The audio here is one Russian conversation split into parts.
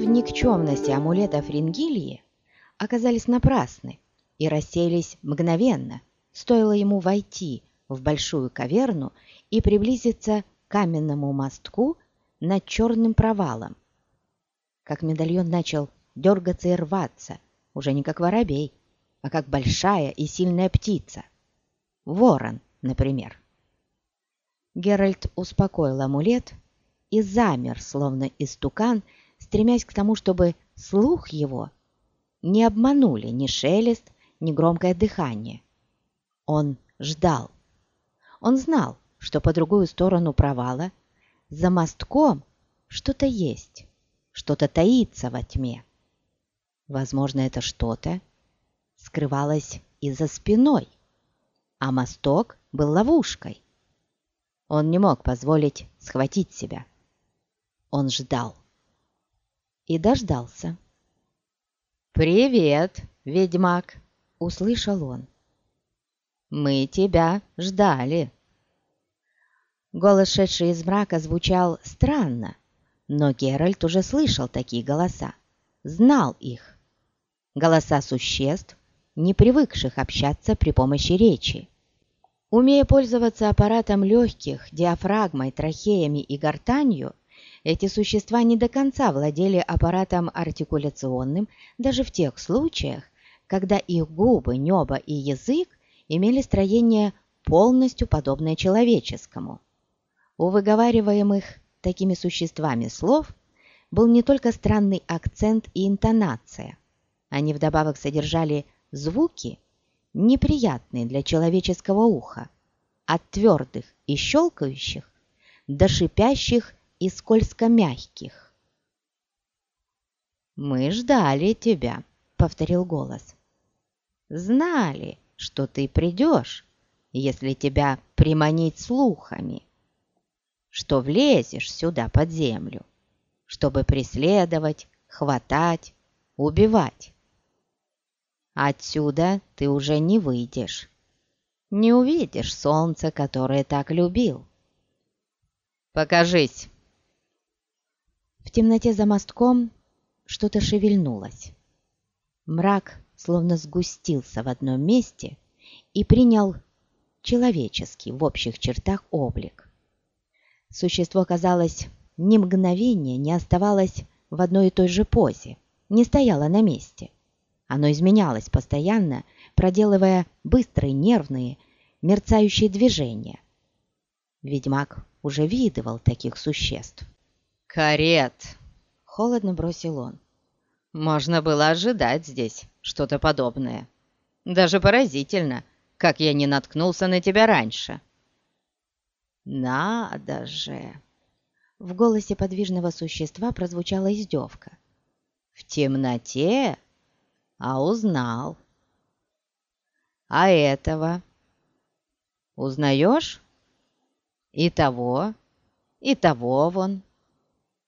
в никчемности амулетов Рингильи оказались напрасны и рассеялись мгновенно, стоило ему войти в большую каверну и приблизиться к каменному мостку над черным провалом. Как медальон начал дергаться и рваться, уже не как воробей, а как большая и сильная птица. Ворон, например. Геральт успокоил амулет и замер, словно истукан, стремясь к тому, чтобы слух его не обманули ни шелест, ни громкое дыхание. Он ждал. Он знал, что по другую сторону провала, за мостком, что-то есть, что-то таится во тьме. Возможно, это что-то скрывалось и за спиной, а мосток был ловушкой. Он не мог позволить схватить себя. Он ждал. И дождался. «Привет, ведьмак!» — услышал он. «Мы тебя ждали!» Голос, шедший из мрака, звучал странно, но Геральт уже слышал такие голоса, знал их. Голоса существ, не привыкших общаться при помощи речи. Умея пользоваться аппаратом легких, диафрагмой, трахеями и гортанью, эти существа не до конца владели аппаратом артикуляционным даже в тех случаях, когда их губы, небо и язык имели строение полностью подобное человеческому. У выговариваемых такими существами слов был не только странный акцент и интонация, они вдобавок содержали звуки, неприятные для человеческого уха, от твердых и щелкающих до шипящих и скользко мягких. «Мы ждали тебя», — повторил голос. «Знали, что ты придешь, если тебя приманить слухами» что влезешь сюда под землю, чтобы преследовать, хватать, убивать. Отсюда ты уже не выйдешь, не увидишь солнце, которое так любил. Покажись!» В темноте за мостком что-то шевельнулось. Мрак словно сгустился в одном месте и принял человеческий в общих чертах облик. Существо, казалось, ни мгновения не оставалось в одной и той же позе, не стояло на месте. Оно изменялось постоянно, проделывая быстрые, нервные, мерцающие движения. Ведьмак уже видывал таких существ. «Карет!» — холодно бросил он. «Можно было ожидать здесь что-то подобное. Даже поразительно, как я не наткнулся на тебя раньше». «Надо же!» В голосе подвижного существа прозвучала издевка. «В темноте? А узнал!» «А этого? Узнаешь? И того, и того вон!»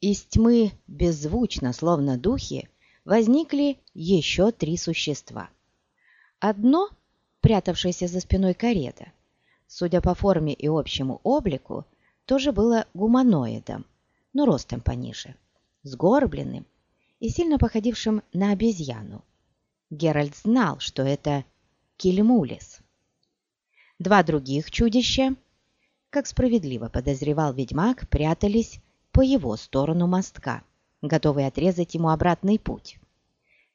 Из тьмы беззвучно, словно духи, возникли еще три существа. Одно, прятавшееся за спиной карета, судя по форме и общему облику, тоже было гуманоидом, но ростом пониже, сгорбленным и сильно походившим на обезьяну. Геральт знал, что это Кильмулис. Два других чудища, как справедливо подозревал ведьмак, прятались по его сторону мостка, готовые отрезать ему обратный путь.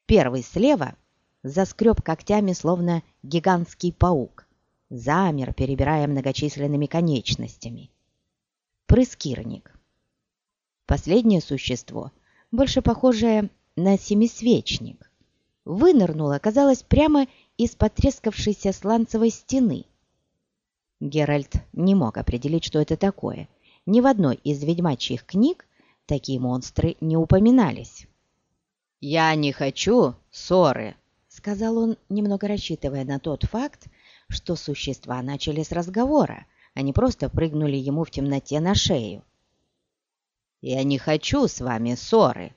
Первый слева заскреб когтями, словно гигантский паук, замер, перебирая многочисленными конечностями. Прыскирник. Последнее существо, больше похожее на семисвечник, вынырнуло, казалось, прямо из потрескавшейся сланцевой стены. Геральт не мог определить, что это такое. Ни в одной из ведьмачьих книг такие монстры не упоминались. «Я не хочу ссоры», — сказал он, немного рассчитывая на тот факт, что существа начали с разговора, а не просто прыгнули ему в темноте на шею. «Я не хочу с вами ссоры,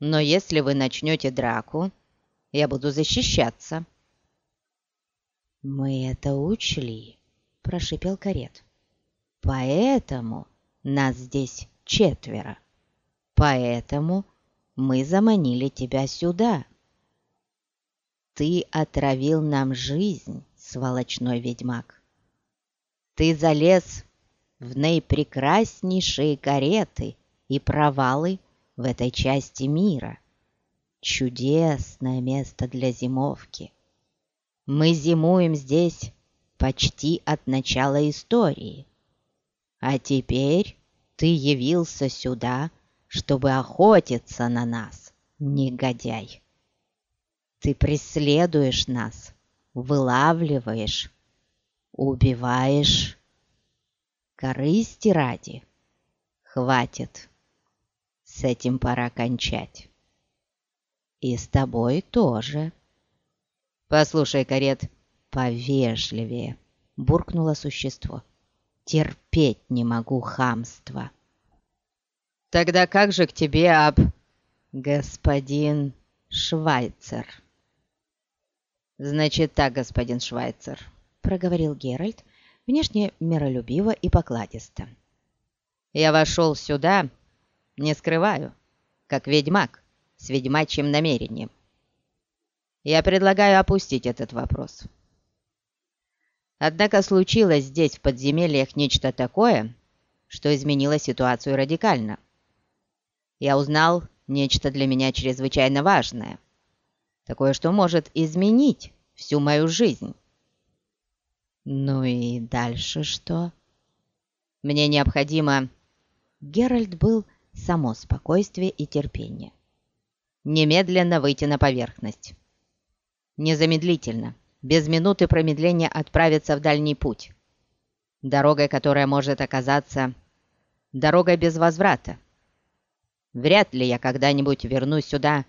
но если вы начнете драку, я буду защищаться». «Мы это учли», — прошипел карет. «Поэтому нас здесь четверо. Поэтому мы заманили тебя сюда. Ты отравил нам жизнь, сволочной ведьмак. Ты залез в наипрекраснейшие кареты и провалы в этой части мира. Чудесное место для зимовки. Мы зимуем здесь почти от начала истории. А теперь ты явился сюда, чтобы охотиться на нас, негодяй. Ты преследуешь нас, вылавливаешь, убиваешь. Корысти ради. Хватит. С этим пора кончать. И с тобой тоже. Послушай, Карет, повежливее, буркнуло существо. Терпеть не могу хамства. Тогда как же к тебе об... Господин Швайцер? Значит так, господин Швайцер, проговорил Геральт, внешне миролюбиво и покладисто. Я вошел сюда, не скрываю, как ведьмак с ведьмачьим намерением. Я предлагаю опустить этот вопрос. Однако случилось здесь, в подземельях, нечто такое, что изменило ситуацию радикально. Я узнал нечто для меня чрезвычайно важное. Такое, что может изменить всю мою жизнь. Ну и дальше что? Мне необходимо... Геральт был само спокойствие и терпение. Немедленно выйти на поверхность. Незамедлительно без минуты промедления отправиться в дальний путь. Дорогой, которая может оказаться дорогой без возврата. Вряд ли я когда-нибудь вернусь сюда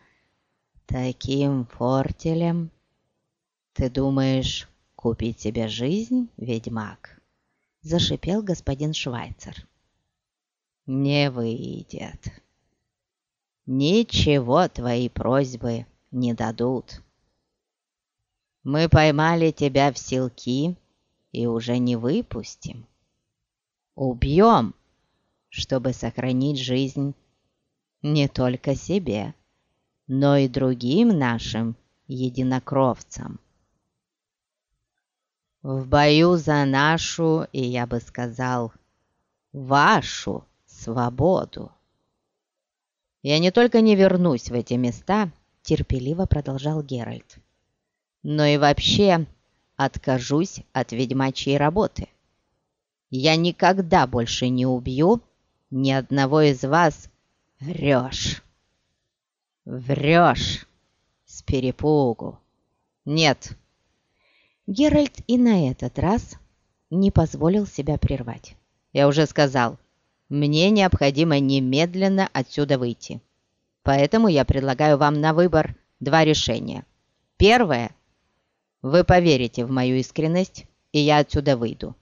таким фортелем. Ты думаешь купить себе жизнь, ведьмак? Зашипел господин Швайцер. Не выйдет. Ничего твои просьбы не дадут. Мы поймали тебя в селки и уже не выпустим. Убьем, чтобы сохранить жизнь не только себе, но и другим нашим единокровцам. В бою за нашу, и я бы сказал, вашу свободу. Я не только не вернусь в эти места, терпеливо продолжал Геральт, но и вообще откажусь от ведьмачьей работы. Я никогда больше не убью ни одного из вас. Врешь. Врешь. С перепугу. Нет. Геральт и на этот раз не позволил себя прервать. Я уже сказал, мне необходимо немедленно отсюда выйти. Поэтому я предлагаю вам на выбор два решения. Первое вы поверите в мою искренность, и я отсюда выйду.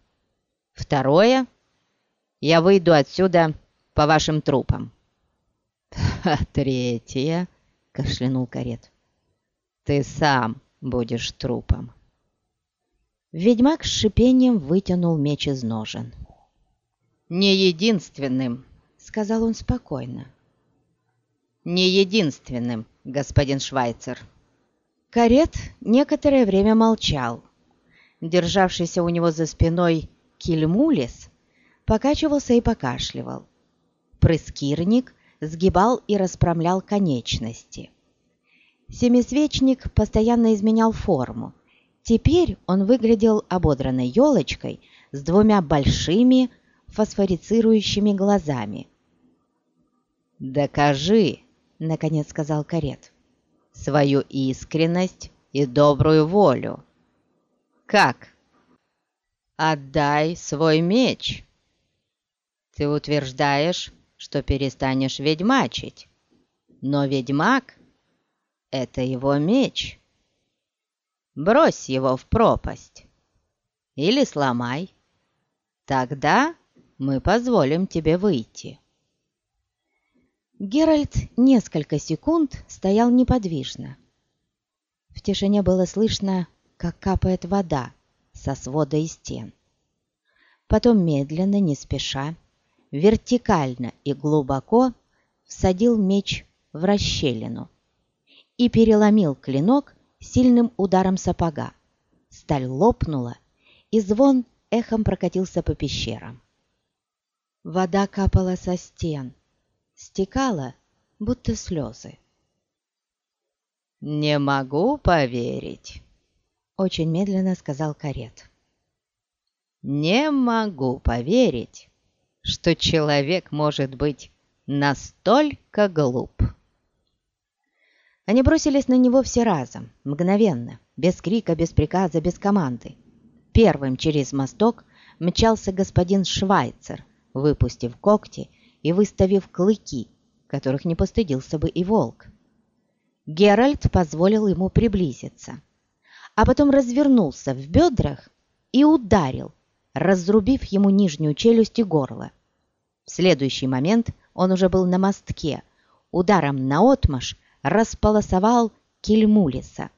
Второе. Я выйду отсюда по вашим трупам. А третье, кашлянул карет. Ты сам будешь трупом. Ведьмак с шипением вытянул меч из ножен. «Не единственным», — сказал он спокойно. «Не единственным, господин Швайцер». Карет некоторое время молчал. Державшийся у него за спиной кильмулис покачивался и покашливал. Прыскирник сгибал и расправлял конечности. Семисвечник постоянно изменял форму. Теперь он выглядел ободранной елочкой с двумя большими фосфорицирующими глазами. «Докажи!» — наконец сказал Карет свою искренность и добрую волю. Как? Отдай свой меч. Ты утверждаешь, что перестанешь ведьмачить, но ведьмак — это его меч. Брось его в пропасть или сломай. Тогда мы позволим тебе выйти. Геральт несколько секунд стоял неподвижно. В тишине было слышно, как капает вода со свода и стен. Потом медленно, не спеша, вертикально и глубоко всадил меч в расщелину и переломил клинок сильным ударом сапога. Сталь лопнула, и звон эхом прокатился по пещерам. Вода капала со стен, стекала, будто слезы. «Не могу поверить», — очень медленно сказал карет. «Не могу поверить, что человек может быть настолько глуп». Они бросились на него все разом, мгновенно, без крика, без приказа, без команды. Первым через мосток мчался господин Швайцер, выпустив когти и выставив клыки, которых не постыдился бы и волк. Геральт позволил ему приблизиться, а потом развернулся в бедрах и ударил, разрубив ему нижнюю челюсть и горло. В следующий момент он уже был на мостке, ударом наотмашь располосовал Кельмулиса.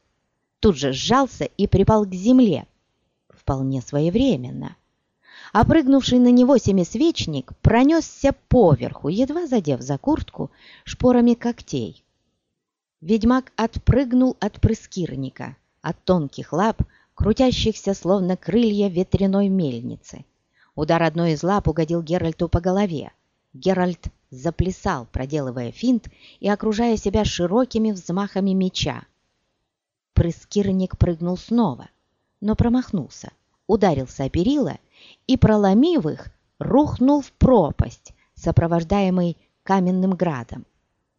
Тут же сжался и припал к земле, вполне своевременно. Опрыгнувший на него семисвечник пронесся поверху, едва задев за куртку шпорами когтей. Ведьмак отпрыгнул от прыскирника, от тонких лап, крутящихся словно крылья ветряной мельницы. Удар одной из лап угодил Геральту по голове. Геральт заплясал, проделывая финт и окружая себя широкими взмахами меча. Прыскирник прыгнул снова, но промахнулся, ударился о перила и, проломив их, рухнул в пропасть, сопровождаемый каменным градом.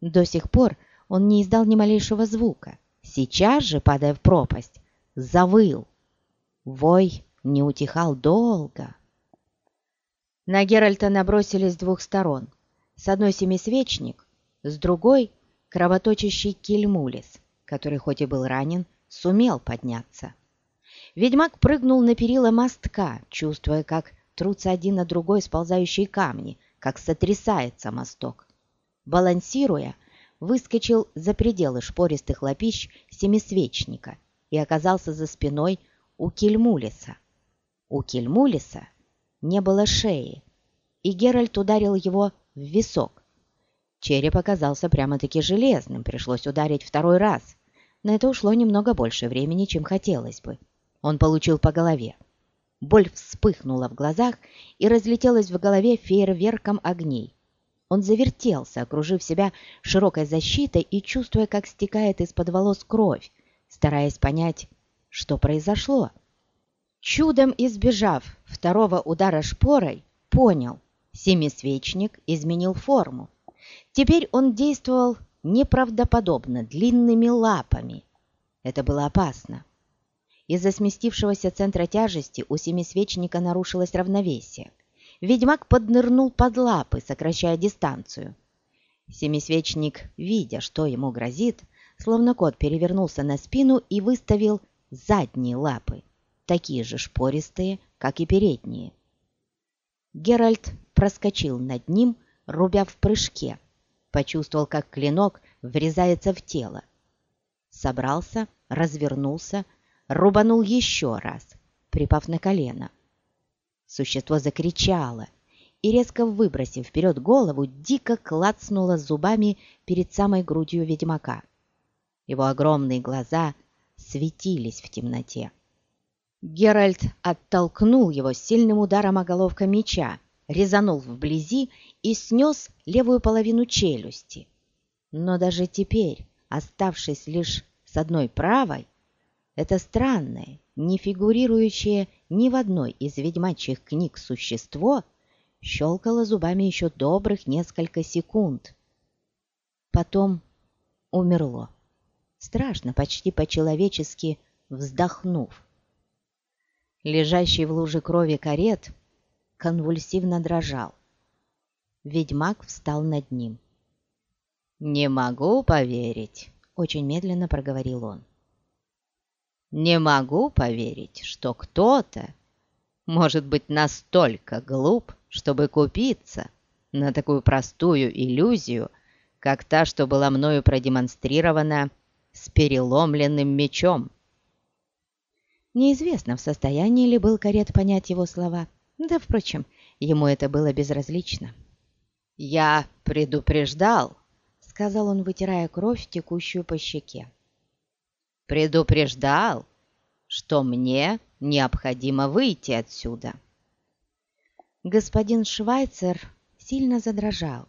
До сих пор он не издал ни малейшего звука. Сейчас же, падая в пропасть, завыл. Вой не утихал долго. На Геральта набросились с двух сторон. С одной семисвечник, с другой — кровоточащий кельмулис, который хоть и был ранен, сумел подняться. Ведьмак прыгнул на перила мостка, чувствуя, как трутся один на другой сползающие камни, как сотрясается мосток. Балансируя, выскочил за пределы шпористых лапищ семисвечника и оказался за спиной у Кельмулиса. У Кельмулиса не было шеи, и Геральт ударил его в висок. Череп оказался прямо-таки железным, пришлось ударить второй раз. На это ушло немного больше времени, чем хотелось бы. Он получил по голове. Боль вспыхнула в глазах и разлетелась в голове фейерверком огней. Он завертелся, окружив себя широкой защитой и чувствуя, как стекает из-под волос кровь, стараясь понять, что произошло. Чудом избежав второго удара шпорой, понял, семисвечник изменил форму. Теперь он действовал неправдоподобно длинными лапами. Это было опасно. Из-за сместившегося центра тяжести у семисвечника нарушилось равновесие. Ведьмак поднырнул под лапы, сокращая дистанцию. Семисвечник, видя, что ему грозит, словно кот перевернулся на спину и выставил задние лапы, такие же шпористые, как и передние. Геральт проскочил над ним, рубя в прыжке, почувствовал, как клинок врезается в тело. Собрался, развернулся, рубанул еще раз, припав на колено. Существо закричало и, резко выбросив вперед голову, дико клацнуло зубами перед самой грудью ведьмака. Его огромные глаза светились в темноте. Геральт оттолкнул его сильным ударом оголовка меча, резанул вблизи и снес левую половину челюсти. Но даже теперь, оставшись лишь с одной правой, это странное, не фигурирующее ни в одной из ведьмачьих книг существо щелкало зубами еще добрых несколько секунд. Потом умерло. Страшно, почти по-человечески вздохнув. Лежащий в луже крови карет конвульсивно дрожал. Ведьмак встал над ним. «Не могу поверить», — очень медленно проговорил он. Не могу поверить, что кто-то может быть настолько глуп, чтобы купиться на такую простую иллюзию, как та, что была мною продемонстрирована с переломленным мечом. Неизвестно, в состоянии ли был Карет понять его слова. Да, впрочем, ему это было безразлично. «Я предупреждал», — сказал он, вытирая кровь, текущую по щеке. «Предупреждал, что мне необходимо выйти отсюда». Господин Швайцер сильно задрожал,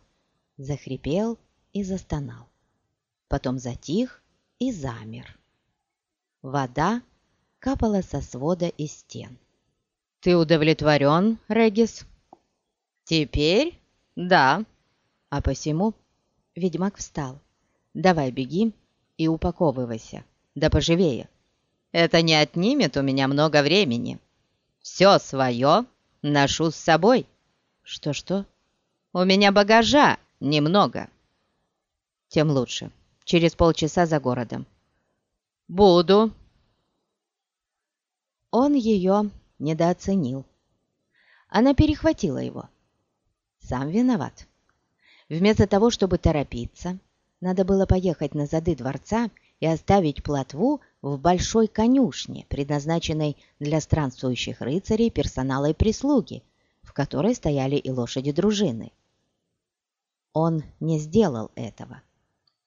захрипел и застонал. Потом затих и замер. Вода капала со свода и стен. «Ты удовлетворен, Регис?» «Теперь да». А посему ведьмак встал. «Давай беги и упаковывайся, да поживее. Это не отнимет у меня много времени. Все свое ношу с собой». «Что-что?» «У меня багажа немного». «Тем лучше. Через полчаса за городом». «Буду». Он ее недооценил. Она перехватила его. Сам виноват. Вместо того, чтобы торопиться, надо было поехать на зады дворца и оставить плотву в большой конюшне, предназначенной для странствующих рыцарей, персонала и прислуги, в которой стояли и лошади дружины. Он не сделал этого,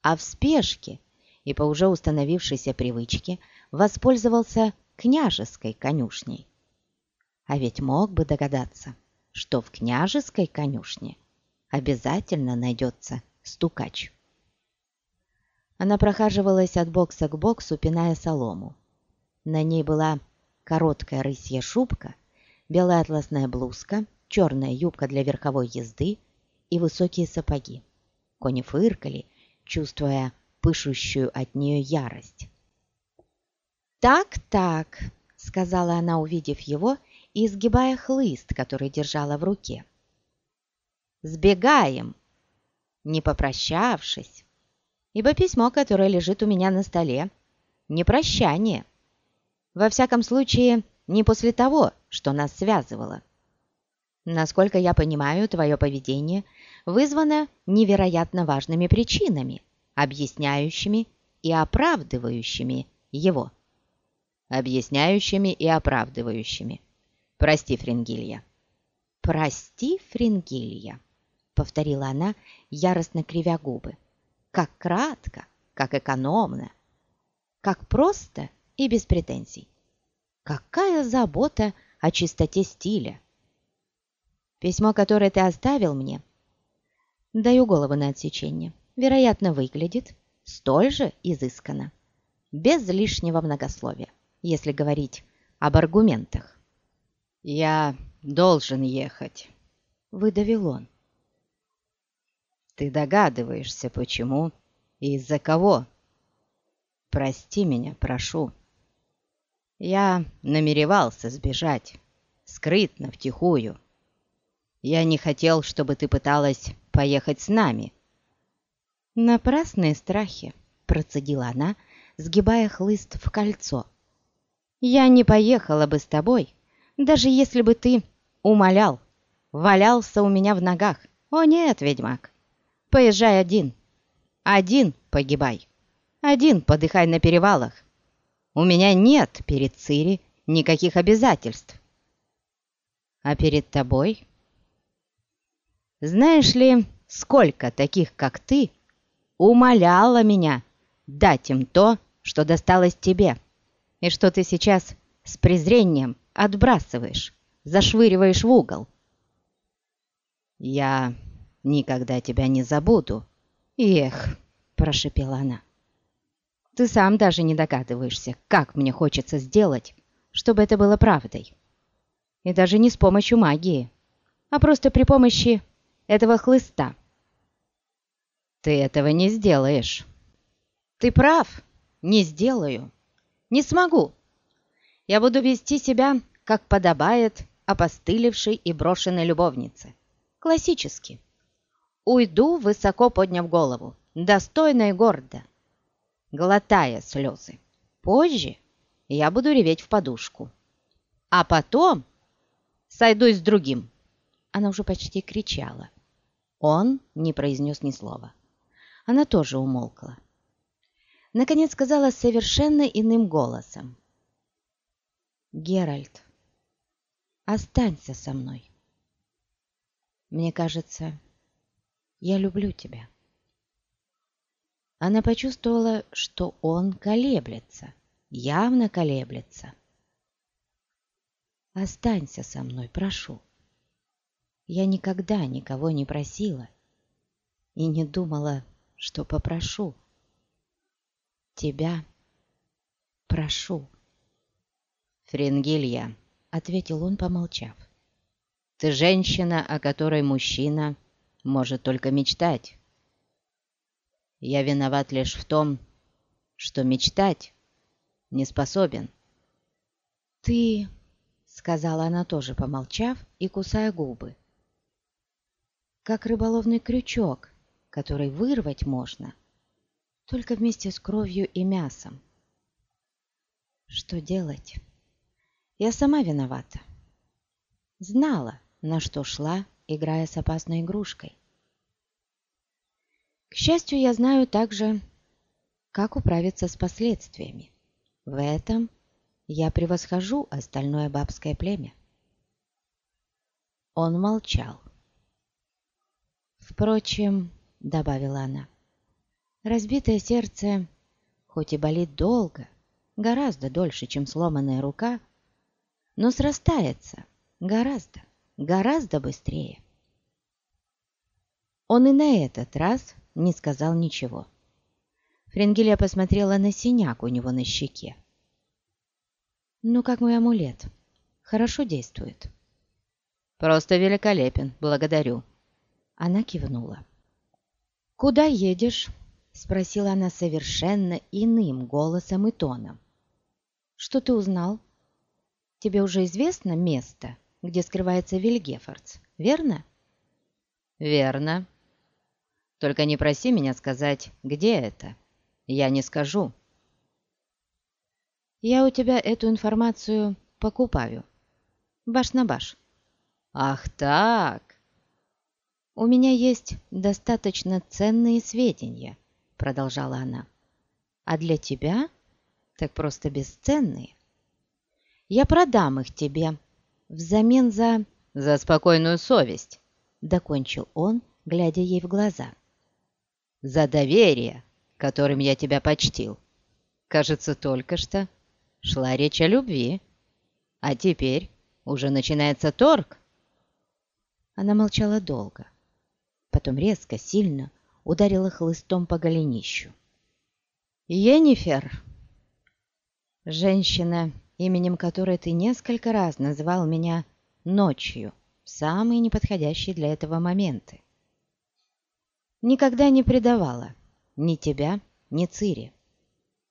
а в спешке и по уже установившейся привычке воспользовался княжеской конюшней. А ведь мог бы догадаться, что в княжеской конюшне обязательно найдется стукач. Она прохаживалась от бокса к боксу, пиная солому. На ней была короткая рысья шубка, белая атласная блузка, черная юбка для верховой езды и высокие сапоги. Кони фыркали, чувствуя пышущую от нее ярость. «Так-так», — сказала она, увидев его и изгибая хлыст, который держала в руке. «Сбегаем, не попрощавшись, ибо письмо, которое лежит у меня на столе, не прощание. Во всяком случае, не после того, что нас связывало. Насколько я понимаю, твое поведение вызвано невероятно важными причинами, объясняющими и оправдывающими его. Объясняющими и оправдывающими. Прости, Фрингилья». «Прости, Фрингилья», — повторила она, яростно кривя губы. «Как кратко, как экономно, как просто и без претензий. Какая забота о чистоте стиля! Письмо, которое ты оставил мне, даю голову на отсечение, вероятно, выглядит столь же изысканно, без лишнего многословия, если говорить об аргументах. «Я должен ехать», — выдавил он. «Ты догадываешься, почему и из-за кого? Прости меня, прошу. Я намеревался сбежать, скрытно, втихую. Я не хотел, чтобы ты пыталась поехать с нами». «Напрасные страхи», — процедила она, сгибая хлыст в кольцо. «Я не поехала бы с тобой, даже если бы ты умолял, валялся у меня в ногах. О нет, ведьмак, поезжай один, один погибай, один подыхай на перевалах. У меня нет перед Цири никаких обязательств. А перед тобой? Знаешь ли, сколько таких, как ты, умоляло меня дать им то, что досталось тебе, и что ты сейчас с презрением отбрасываешь, зашвыриваешь в угол. «Я никогда тебя не забуду». «Эх», — прошепела она, — «ты сам даже не догадываешься, как мне хочется сделать, чтобы это было правдой. И даже не с помощью магии, а просто при помощи этого хлыста». «Ты этого не сделаешь». «Ты прав, не сделаю, не смогу» я буду вести себя, как подобает опостылевшей и брошенной любовнице. Классически. Уйду, высоко подняв голову, достойно и гордо, глотая слезы. Позже я буду реветь в подушку. А потом сойдусь с другим. Она уже почти кричала. Он не произнес ни слова. Она тоже умолкла. Наконец сказала совершенно иным голосом. Геральт, останься со мной. Мне кажется, я люблю тебя. она почувствовала, что он колеблется, явно колеблется. «Останься со мной, прошу. Я никогда никого не просила и не думала, что попрошу. Тебя прошу». «Фрингилья», — ответил он, помолчав, — «ты женщина, о которой мужчина может только мечтать. Я виноват лишь в том, что мечтать не способен». «Ты...» — сказала она тоже, помолчав и кусая губы. «Как рыболовный крючок, который вырвать можно, только вместе с кровью и мясом. Что делать?» Я сама виновата. Знала, на что шла, играя с опасной игрушкой. К счастью, я знаю также, как управиться с последствиями. В этом я превосхожу остальное бабское племя. Он молчал. Впрочем, добавила она, разбитое сердце, хоть и болит долго, гораздо дольше, чем сломанная рука, но срастается гораздо, гораздо быстрее. Он и на этот раз не сказал ничего. Френгелия посмотрела на синяк у него на щеке. «Ну, как мой амулет? Хорошо действует?» «Просто великолепен, благодарю». Она кивнула. «Куда едешь?» — спросила она совершенно иным голосом и тоном. «Что ты узнал?» Тебе уже известно место, где скрывается Вильгефордс, верно?» «Верно. Только не проси меня сказать, где это. Я не скажу». «Я у тебя эту информацию покупаю. Баш на баш». «Ах так!» «У меня есть достаточно ценные сведения», — продолжала она. «А для тебя так просто бесценные. Я продам их тебе взамен за...» «За спокойную совесть», — докончил он, глядя ей в глаза. «За доверие, которым я тебя почтил. Кажется, только что шла речь о любви. А теперь уже начинается торг». Она молчала долго, потом резко, сильно ударила хлыстом по голенищу. «Енифер!» Женщина именем которой ты несколько раз называл меня ночью, в самые неподходящие для этого моменты. Никогда не предавала ни тебя, ни Цири.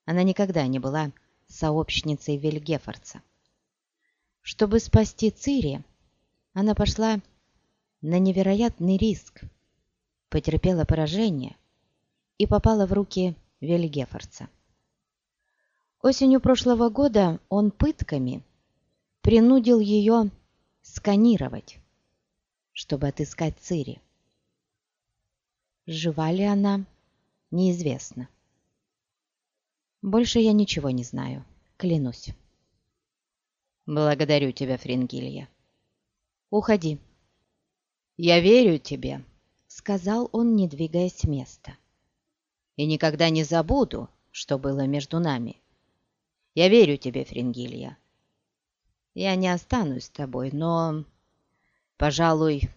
Она никогда не была сообщницей Вильгефорца. Чтобы спасти Цири, она пошла на невероятный риск, потерпела поражение и попала в руки Вильгефорца. Осенью прошлого года он пытками принудил ее сканировать, чтобы отыскать Цири. Жива ли она, неизвестно. Больше я ничего не знаю, клянусь. Благодарю тебя, Фрингилья. Уходи. Я верю тебе, сказал он, не двигаясь с места. И никогда не забуду, что было между нами. Я верю тебе, Фрингилья. Я не останусь с тобой, но, пожалуй,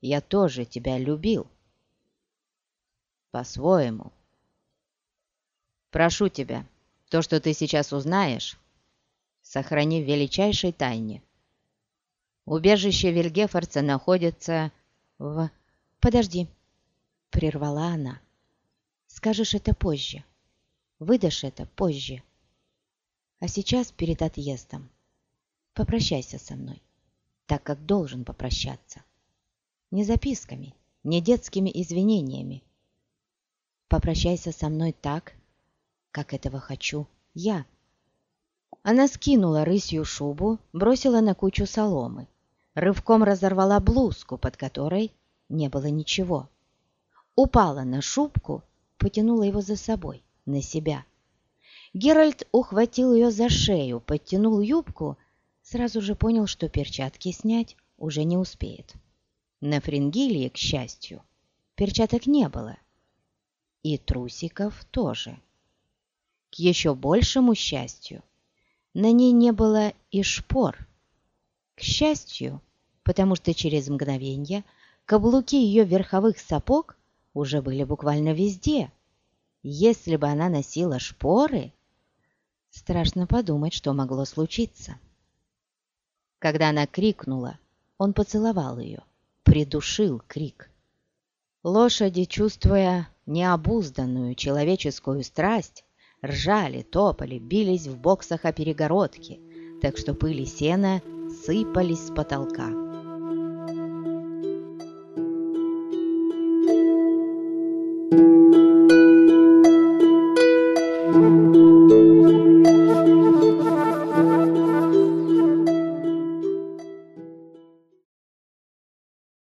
я тоже тебя любил. По-своему. Прошу тебя, то, что ты сейчас узнаешь, сохрани в величайшей тайне. Убежище Вильгефорца находится в... Подожди, прервала она. Скажешь это позже. Выдашь это позже. А сейчас перед отъездом попрощайся со мной, так как должен попрощаться. Не записками, не детскими извинениями. Попрощайся со мной так, как этого хочу я. Она скинула рысью шубу, бросила на кучу соломы, рывком разорвала блузку, под которой не было ничего. Упала на шубку, потянула его за собой, на себя – Геральт ухватил ее за шею, подтянул юбку, сразу же понял, что перчатки снять уже не успеет. На фрингилии, к счастью, перчаток не было. и трусиков тоже. К еще большему счастью, на ней не было и шпор. К счастью, потому что через мгновение каблуки ее верховых сапог уже были буквально везде. Если бы она носила шпоры, страшно подумать, что могло случиться. Когда она крикнула, он поцеловал ее, придушил крик. Лошади, чувствуя необузданную человеческую страсть, ржали, топали, бились в боксах о перегородки, так что пыль и сено сыпались с потолка.